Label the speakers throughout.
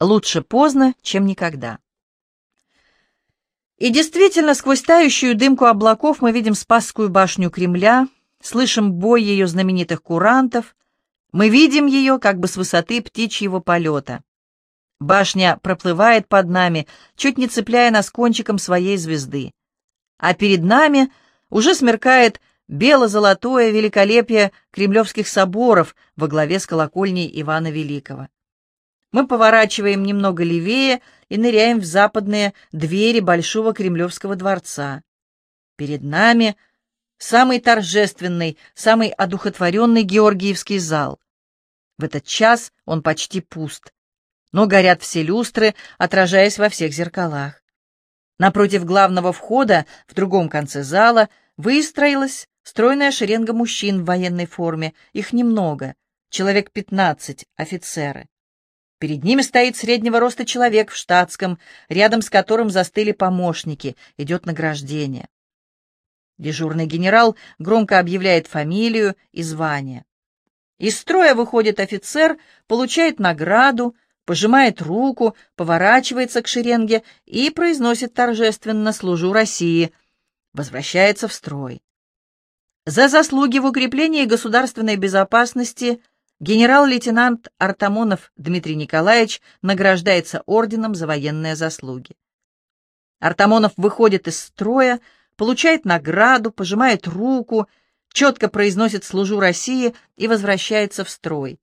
Speaker 1: Лучше поздно, чем никогда. И действительно, сквозь тающую дымку облаков мы видим Спасскую башню Кремля, слышим бой ее знаменитых курантов, мы видим ее как бы с высоты птичьего полета. Башня проплывает под нами, чуть не цепляя нас кончиком своей звезды. А перед нами уже смеркает бело-золотое великолепие кремлевских соборов во главе с колокольней Ивана Великого. Мы поворачиваем немного левее и ныряем в западные двери Большого Кремлевского дворца. Перед нами самый торжественный, самый одухотворенный Георгиевский зал. В этот час он почти пуст но горят все люстры, отражаясь во всех зеркалах. Напротив главного входа, в другом конце зала, выстроилась стройная шеренга мужчин в военной форме, их немного, человек пятнадцать, офицеры. Перед ними стоит среднего роста человек в штатском, рядом с которым застыли помощники, идет награждение. Дежурный генерал громко объявляет фамилию и звание. Из строя выходит офицер, получает награду, пожимает руку, поворачивается к шеренге и произносит торжественно «Служу России», возвращается в строй. За заслуги в укреплении государственной безопасности генерал-лейтенант Артамонов Дмитрий Николаевич награждается орденом за военные заслуги. Артамонов выходит из строя, получает награду, пожимает руку, четко произносит «Служу России» и возвращается в строй.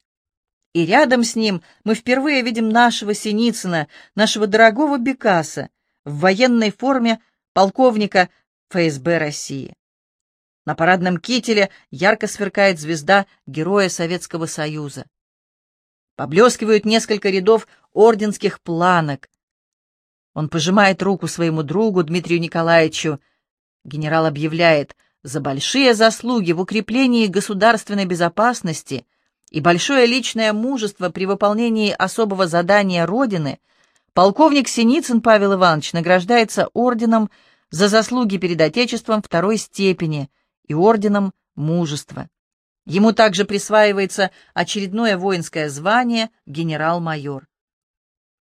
Speaker 1: И рядом с ним мы впервые видим нашего Синицына, нашего дорогого Бекаса, в военной форме полковника ФСБ России. На парадном кителе ярко сверкает звезда Героя Советского Союза. Поблескивают несколько рядов орденских планок. Он пожимает руку своему другу Дмитрию Николаевичу. Генерал объявляет, за большие заслуги в укреплении государственной безопасности – и большое личное мужество при выполнении особого задания Родины, полковник Синицын Павел Иванович награждается орденом за заслуги перед Отечеством второй степени и орденом мужества. Ему также присваивается очередное воинское звание генерал-майор.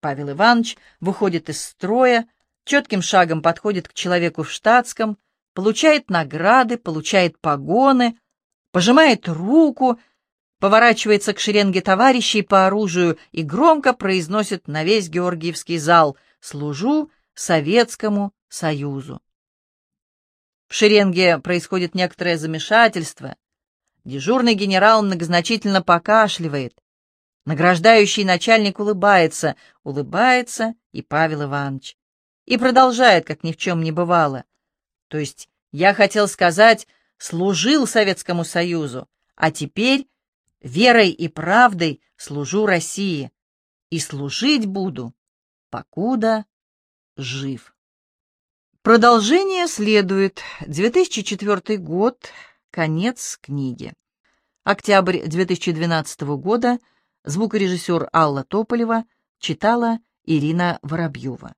Speaker 1: Павел Иванович выходит из строя, четким шагом подходит к человеку в штатском, получает награды, получает погоны, пожимает руку — поворачивается к шеренге товарищей по оружию и громко произносит на весь Георгиевский зал «Служу Советскому Союзу». Шеренге происходит некоторое замешательство. Дежурный генерал многозначительно покашливает. Награждающий начальник улыбается, улыбается и Павел Иванович. И продолжает, как ни в чем не бывало. То есть я хотел сказать, служил Советскому Союзу, а теперь верой и правдой служу России и служить буду, покуда жив. Продолжение следует. 2004 год. Конец книги. Октябрь 2012 года. Звукорежиссер Алла Тополева читала Ирина Воробьева.